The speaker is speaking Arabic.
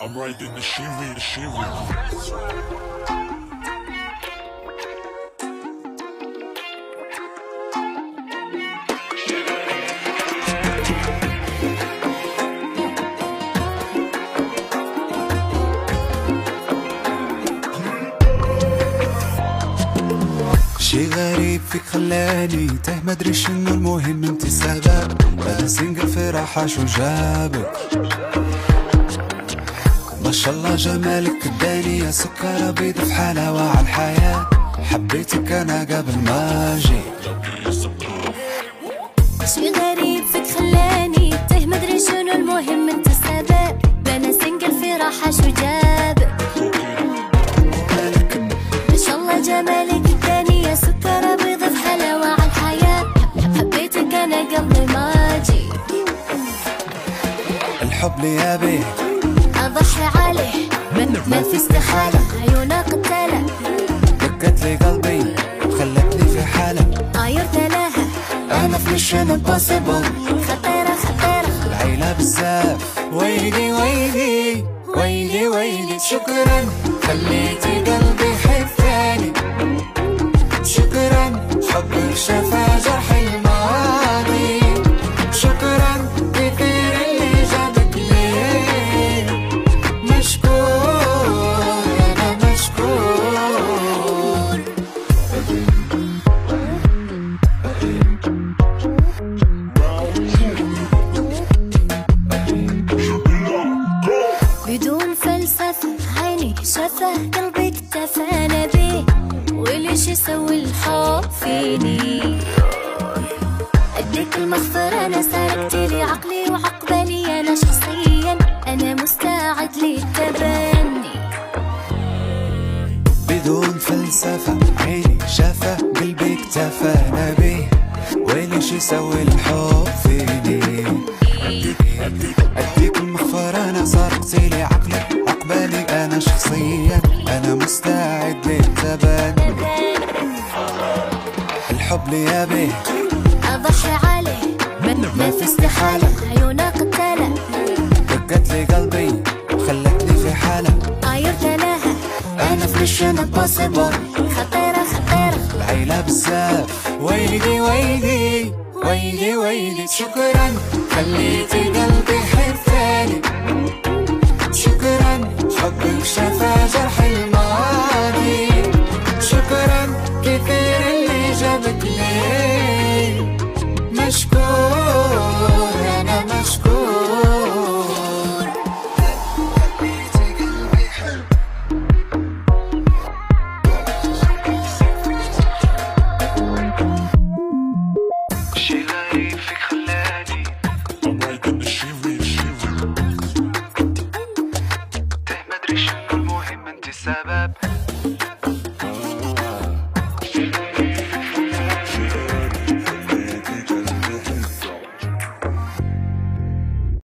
I'm riding the shimmy, the shimmy. شي غريب فيك خلاني تاه مدري شنو المهم انت السبب أنا سنجل في راحة شو جابك شاء الله جمالك اداني يا سكر بيض في حلاوة على الحياة. حبيتك أنا قبل ما أجي. شي غريب فيك خلاني تاه؟ مدري شنو المهم أنت السبب. أنا سنجل في راحة شو جابك ما شاء الله جمالك اداني يا سكر بيض في حلاوة على الحياة. حبيتك أنا قبل ما أجي. الحب لي يا بيه. أضحي عليه. ما في استحالة عيونه قتالة دقت لي قلبي خلتني في حالة. عيرت لها. أنا في mission impossible خطيرة خطيرة. العيلة بزاف ويلي ويلي ويلي ويلي. شكرا. خليتي شفه قلبي اكتفانا بيه وليش يسوي الحب فيني اديك المغفرة أنا سرقت لي عقلي وعقبالي أنا شخصيا أنا مستعد للتبني. بدون فلسفة عيني شافة قلبي اكتفانا بيه وليش يسوي الحب فيني شخصيا أنا مستعد للتبني الحب لي يا بيه. أضحي عليه. ما في استحالة. عيونه قتالة دقت لي قلبي خلتني في حالة. عيرت لها. أنا في mission impossible خطيرة خطيرة. العيلة بزاف ويلي ويلي ويلي ويلي. شكرا. خليتي قلبي المهم انت السبب